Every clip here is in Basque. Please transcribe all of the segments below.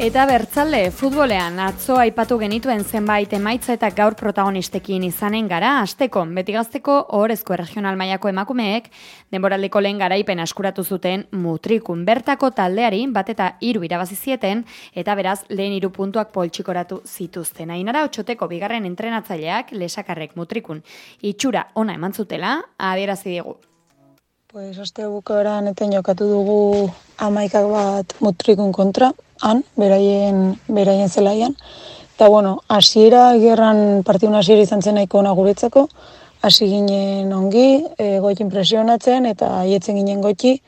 Eta bertzalde, futbolean atzo aipatu genituen zenbait emaitza eta gaur protagonistekin izanen gara, asteko, beti gazteko horrezko regional maiako emakumeek, denboraldeko lehen garaipen askuratu zuten mutrikun bertako taldeari bat eta hiru irabazi zieten eta beraz lehen hiru puntuak poltsikoratu zituzten. Ainara otxoteko bigarren entrenatzaileak lesakarrek mutrikun itxura ona eman zutela, adierazi diegu. Pues aste bukaeran eten jokatu dugu amaikak bat mutrikun kontra, han, beraien, beraien zelaian. Eta, bueno, asiera, gerran partidun asiera izan zen nahiko guretzako, hasi ginen ongi, e, goikin presionatzen, eta haietzen ginen goiti,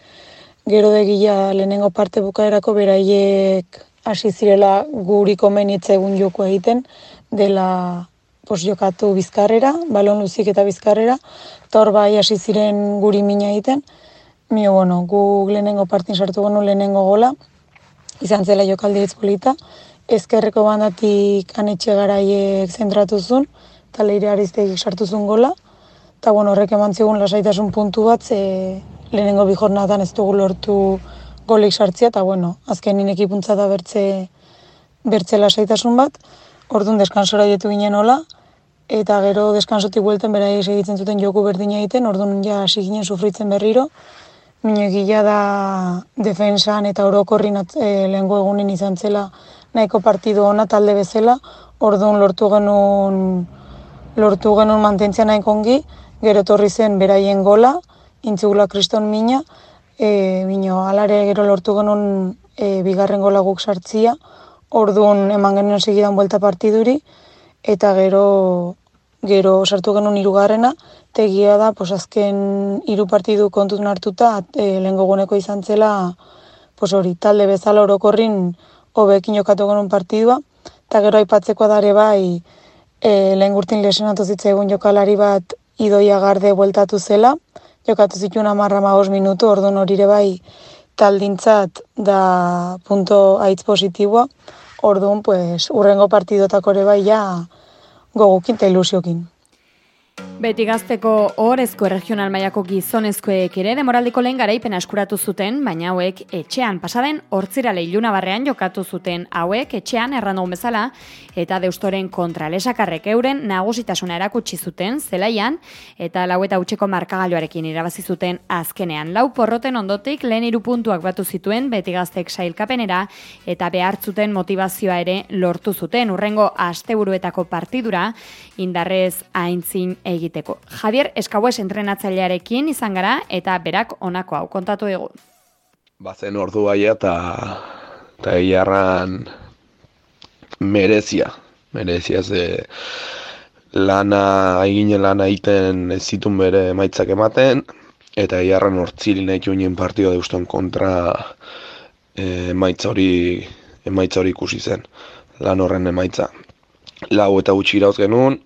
gero degila lehenengo parte bukaerako beraiek hasi zirela guri komenitza egun joko egiten, dela pos jokatu bizkarrera, balon luzik eta bizkarrera, eta hor bai hasi ziren guri mina egiten, Mio, bueno, gu lehenengo partin sartu genu lehenengo gola, izan zela jokaldi polita, ezkerreko bandatik anetxe garaiek zentratu zuen, eta leire ariztegik sartu zuen gola, eta bueno, horrek eman zigun lasaitasun puntu bat, ze lehenengo bi jornatan ez dugu lortu golik sartzia, eta bueno, azken nien ekipuntza da bertze, bertze lasaitasun bat, orduan deskansora dietu ginen hola, eta gero deskansotik buelten bera egitzen zuten joku berdina egiten, orduan ja hasi ginen sufritzen berriro, Minegila da defensan eta orokorrin e, eh, lehenko egunin izan zela nahiko partidu ona talde bezala, orduan lortu genuen lortu genuen mantentzia nahiko ongi, gero torri zen beraien gola, intzigula kriston mina, e, mino, alare gero lortu genuen e, bigarren gola guk sartzia, orduan eman genuen segidan buelta partiduri, eta gero gero sartu genuen tegia da, pos, azken hiru partidu kontuz hartuta, e, lehen goguneko izan zela, pos, hori, talde bezala orokorrin hobekin jokatu genuen partidua, eta gero aipatzeko dare bai, e, lehen gurtin lesenatu egun jokalari bat idoia garde bueltatu zela, jokatu zituen amarra maos minutu, orduan hori ere bai taldintzat da punto aitz positiboa, orduan, pues, urrengo partidotako ere bai ja, gogukin eta ilusiokin. Beti gazteko horrezko regional maiako gizonezkoek ere demoraldiko lehen garaipen askuratu zuten, baina hauek etxean pasaden hortzirale iluna barrean jokatu zuten hauek etxean errandu bezala eta deustoren kontra lesakarrek euren nagusitasuna erakutsi zuten zelaian eta lau eta utxeko markagailuarekin irabazi zuten azkenean. Lau porroten ondotik lehen irupuntuak batu zituen beti gaztek sailkapenera eta behartzuten motivazioa ere lortu zuten. Urrengo asteburuetako partidura indarrez aintzin egiteko. Javier Eskabues entrenatzailearekin izan gara eta berak honako hau kontatu dugu. Bazen ordu baia eta eta iarran merezia. Merezia ze lana, egine lana egiten ez zitun bere maitzak ematen eta iarran hortzilin nahi nien partio deuston kontra e, emaitza hori emaitza hori ikusi zen lan horren emaitza. Lau eta gutxi irauz genuen,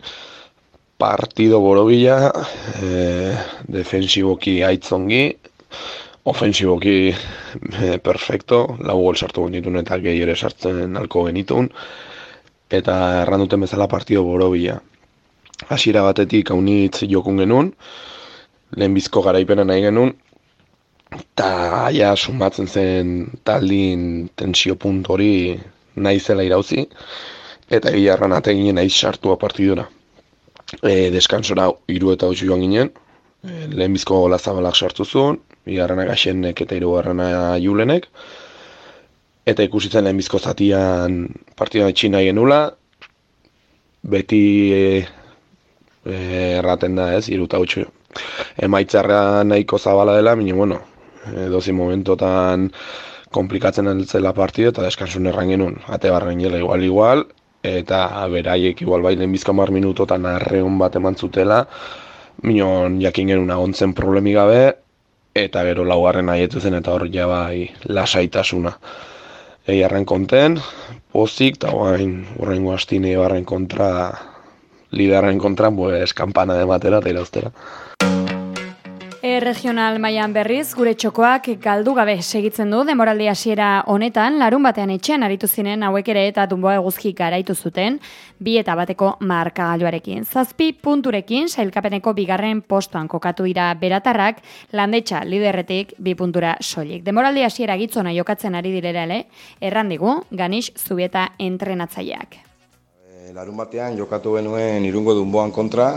partido borobila, e, defensiboki aitzongi, ofensiboki e, perfecto, lau gol sartu genitun eta gehi ere sartzen alko genitun, eta erranduten bezala partido borobila. Hasiera batetik haunitz jokun genuen, lehenbizko garaipena nahi genuen, eta aia sumatzen zen taldin tensio puntu hori nahi zela irauzi, eta egia erran ateginen nahi sartua partidura e, deskansora iru eta hau joan ginen, e, lehenbizko gola zabalak sartu zuen, bigarrena gaxenek eta irugarrena julenek, eta ikusitzen lehenbizko zatian partida etxina genula, beti e, e, erraten da ez, iru eta hau emaitzarra nahiko zabala dela, mini, bueno, dozi momentotan komplikatzen altzela partida eta deskansun erran genuen, ate barren jela igual igual, eta beraiek igual bai lehen bizka mar minutotan arreun bat eman zutela, minon jakin genuen agontzen problemi gabe, eta gero laugarren aietu zen eta hor ja bai lasaitasuna. Egi arren konten, pozik, eta guain urrengo hastine barren kontra, liderren kontra, pues, kampana de matera eta irauztera. B regional mailan berriz, gure txokoak galdu gabe segitzen du demoraldi hasiera honetan, larun batean etxean aritu zinen hauek ere eta dunboa eguzki garaitu zuten, bi eta bateko markagailuarekin. Zazpi punturekin, sailkapeneko bigarren postoan kokatu dira beratarrak, landetxa liderretik bi puntura soilik. Demoraldi hasiera gitzona jokatzen ari direla ere, errandigu, ganix zubieta entrenatzaileak. Eh, larun batean jokatu genuen irungo dunboan kontra,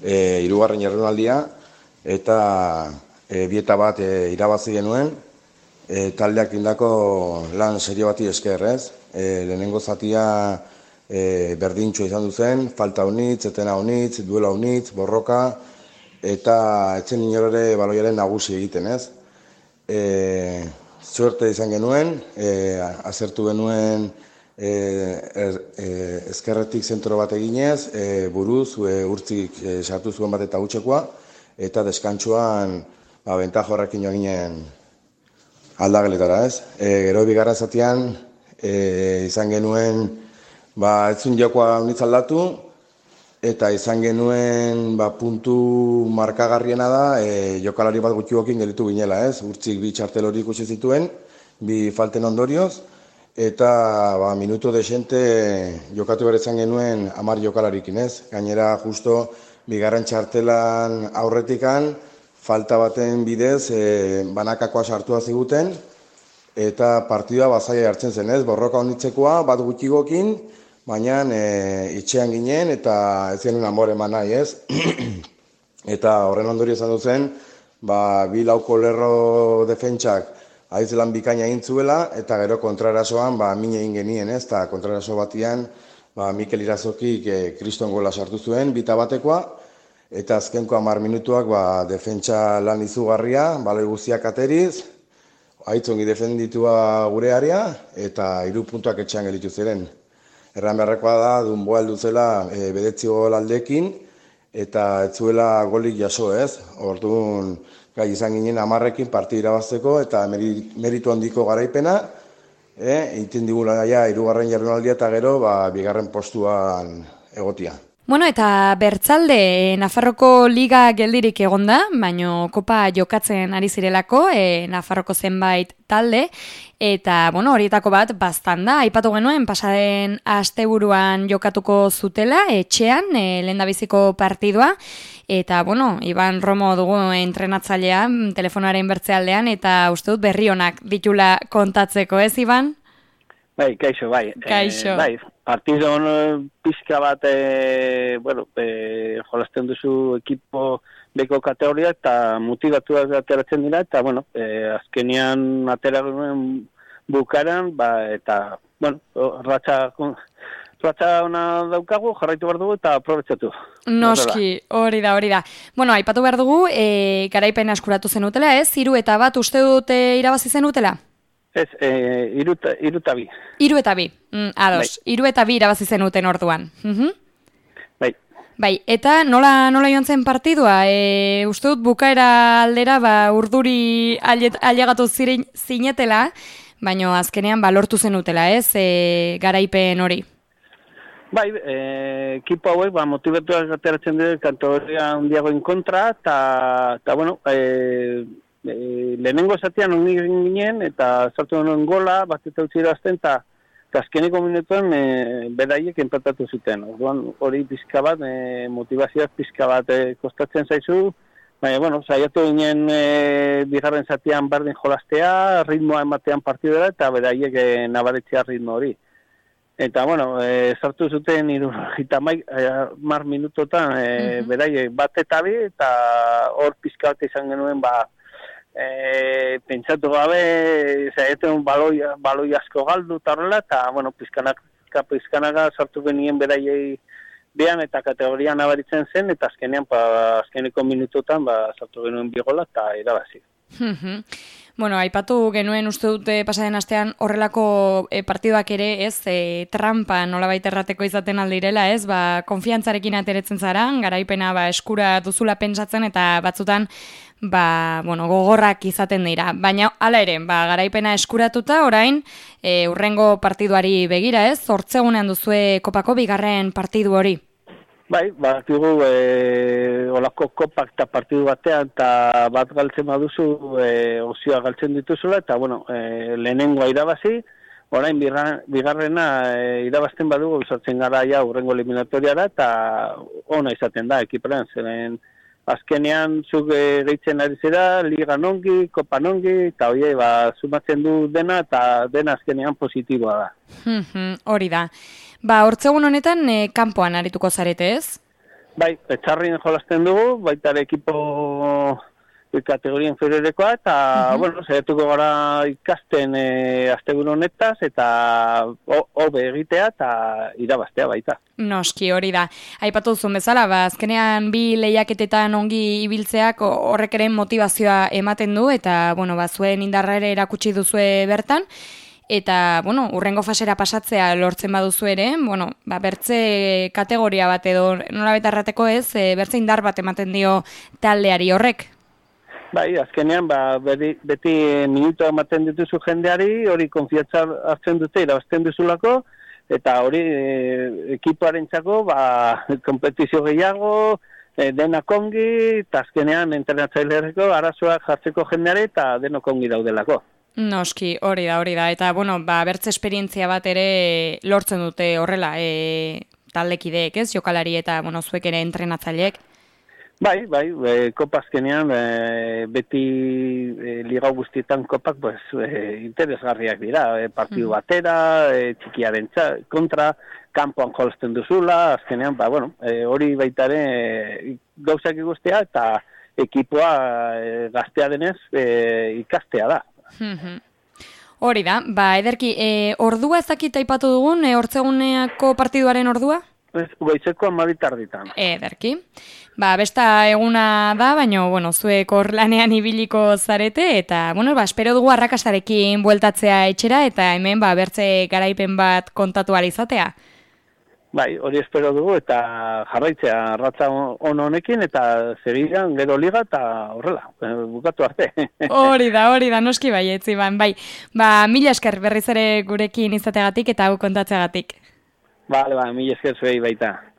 e, irugarren jarrunaldia, eta e, bieta bat e, irabazi genuen, e, taldeak indako lan serio bati esker, ez? E, lehenengo zatia e, berdintxo izan duzen, falta honitz, etena honitz, duela honitz, borroka, eta etzen inorere baloiaren nagusi egiten, ez? E, zuerte izan genuen, e, azertu genuen, e, er, e, ezkerretik zentro bat eginez, e, buruz, e, urtzik e, sartu zuen bat eta utxekoa, eta deskantsuan ba, benta horrekin joan ginen aldageletara, ez? E, gero bigarra zatean, e, izan genuen, ba, ez zuen jokoa unitz aldatu, eta izan genuen ba, puntu markagarriena da, e, jokalari bat gutxiokin gelitu ginela, ez? Urtzik bi txartel hori ikusi zituen, bi falten ondorioz, eta ba, minutu desente jokatu behar izan genuen amar jokalarikin ez. Gainera justo bigarren txartelan aurretikan falta baten bidez e, banakakoa sartua ziguten eta partidua bazaia hartzen zen ez. Borroka honitzekoa bat gutxigokin, baina e, itxean ginen eta ez genuen amore eman nahi ez. eta horren ondori izan duzen, ba, bi lauko lerro defentsak haiz lan bikaina egin zuela, eta gero kontrarasoan, ba, mine egin genien, ez, eta kontraraso batian, ba, Mikel Irazokik e, kriston gola sartu zuen, bita batekoa, eta azkenko hamar minutuak, ba, defentsa lan izugarria, baloi guztiak ateriz, haitzongi defenditua gure area, eta hiru puntuak etxean gelitu ziren. Erran beharrekoa da, dunboa heldu zela e, bedetzi gol aldekin, eta ez zuela golik jaso ez, orduan, gai izan ginen amarrekin parti irabazteko eta meritu handiko garaipena, eh, iten digula gaia irugarren jarrunaldia eta gero ba, bigarren postuan egotia. Bueno, eta bertzalde, Nafarroko Liga geldirik egonda, baino kopa jokatzen ari zirelako, e, Nafarroko zenbait talde, eta, bueno, horietako bat, bastan da, aipatu genuen, pasaden asteburuan jokatuko zutela, etxean, e, lendabiziko partidua, eta, bueno, Iban Romo dugu entrenatzailea, telefonaren bertzealdean, eta uste dut berri honak ditula kontatzeko, ez, Iban? Bai, kaixo, bai. Kaixo. E, bai, partido on pizka bat, e, bueno, e, jolasten duzu ekipo beko kategoria eta motivatu ateratzen dira, eta, bueno, e, azkenian atera bukaran, ba, eta, bueno, ratxa, ratxa ona daukagu, jarraitu behar dugu eta aprobetsatu. Noski, hori da, hori da. Bueno, aipatu behar dugu, e, garaipen askuratu zenutela, ez? Hiru eta bat uste dute irabazi zenutela? Ez, e, iru, iru eta bi. Iru eta bi, mm, ados. Bai. Iru eta bi irabazi zenuten orduan. Mm Bai. Bai, eta nola, nola joan zen partidua? E, uste dut bukaera aldera, ba, urduri ailegatu zinetela, baina azkenean ba, lortu zenutela, ez, e, garaipen hori? Bai, e, ekipo hauek, ba, motibatu ateratzen dira kantoria handiagoen kontra, eta, bueno, e, e, lehenengo esatean unik ginen, eta sartu denuen gola, bat eta utzi erazten, eta azkeneko minutuen e, beraiek enpatatu zuten. Orduan hori pizka bat, e, motivazioak pizka bat e, kostatzen zaizu, baina, bueno, saiatu ginen e, bigarren zatean bardin jolastea, ritmoa ematean partidera, eta beraiek e, nabaretzea ritmo hori. Eta, bueno, e, sartu zuten iru gita e, mar minutotan e, beraiek bat eta bi, eta hor pizka bat izan genuen, ba, e, pentsatu gabe, zaieten baloi, baloi asko galdu eta horrela, eta, bueno, pizkanak, pizkanaga sartu genien beraiei behan eta kategorian abaritzen zen, eta azkenean, pa, azkeneko minutotan, ba, sartu genuen bigola eta irabazi. Bueno, aipatu genuen uste dute pasaren astean horrelako e, partiduak ere, ez, e, trampa nolabait errateko izaten aldirela, ez, ba, konfiantzarekin ateretzen zara, garaipena ba, eskura duzula pentsatzen eta batzutan ba, bueno, gogorrak izaten dira. Baina, hala ere, ba, garaipena eskuratuta, orain, e, urrengo partiduari begira ez, zortzegunean duzue kopako bigarren partidu hori. Bai, bat dugu e, olako kopak eta partidu batean eta bat galtzen baduzu e, ozioa galtzen dituzula eta bueno, e, lehenengoa irabazi, orain bigarrena e, irabazten badugu usatzen gara ja urrengo eliminatoriara eta ona izaten da ekipean, zeren azkenean zuk e, gehitzen ari zera, liga nongi, kopa nongi, eta oie, ba, sumatzen du dena eta dena azkenean positiboa da. Hori da. Ba, hortzegun honetan, e, kanpoan arituko zarete ez? Bai, etxarrin jolasten dugu, baita ekipo kategoria inferiorekoa, eta, uh bueno, zeretuko gara ikasten e, astegun honetaz, eta hobe egitea, eta irabaztea baita. Noski, hori da. Aipatu zuen bezala, ba, azkenean bi lehiaketetan ongi ibiltzeak horrek ere motivazioa ematen du, eta, bueno, ba, zuen indarrere erakutsi duzue bertan, eta, bueno, urrengo fasera pasatzea lortzen baduzu ere, bueno, ba, bertze kategoria bat edo nola betarrateko ez, e, bertze indar bat ematen dio taldeari horrek? Bai, azkenean, ba, beti, beti minuto ematen dituzu jendeari, hori konfiatza hartzen dute irabazten duzulako, eta hori e, ekipoaren txako, ba, kompetizio gehiago, e, dena kongi, eta azkenean entrenatzailerreko arazoak jartzeko jendeari, eta denok kongi daudelako. Noski, hori da, hori da. Eta, bueno, ba, bertze esperientzia bat ere lortzen dute horrela, e, taldekideek, ez? Jokalari eta, bueno, zuek ere entrenatzaileek. Bai, bai, e, kopazkenean, e, beti e, liga guztietan kopak, pues, e, interesgarriak dira. E, partidu mm. batera, e, txikiaren kontra, kanpoan jolazten duzula, azkenean, ba, bueno, e, hori baitare e, gauzak guztia eta ekipoa e, gaztea denez e, ikastea da. Hori da, ba, ederki, e, ordua ezakita ipatu dugun, e, hortzeguneako partiduaren ordua? Ez, goizeko amaditarditan. Ederki. Ba, besta eguna da, baina, bueno, zuek hor lanean ibiliko zarete, eta, bueno, ba, espero dugu arrakastarekin bueltatzea etxera, eta hemen, ba, bertze garaipen bat kontatu izatea. Bai, hori espero dugu eta jarraitzea ratza on honekin eta zebilan gero liga eta horrela, eh, bukatu arte. Hori da, hori da, noski bai, etzi ban, bai. Ba, mila esker berriz ere gurekin izateagatik eta hau kontatzeagatik. Bale, ba, mila esker zuei baita.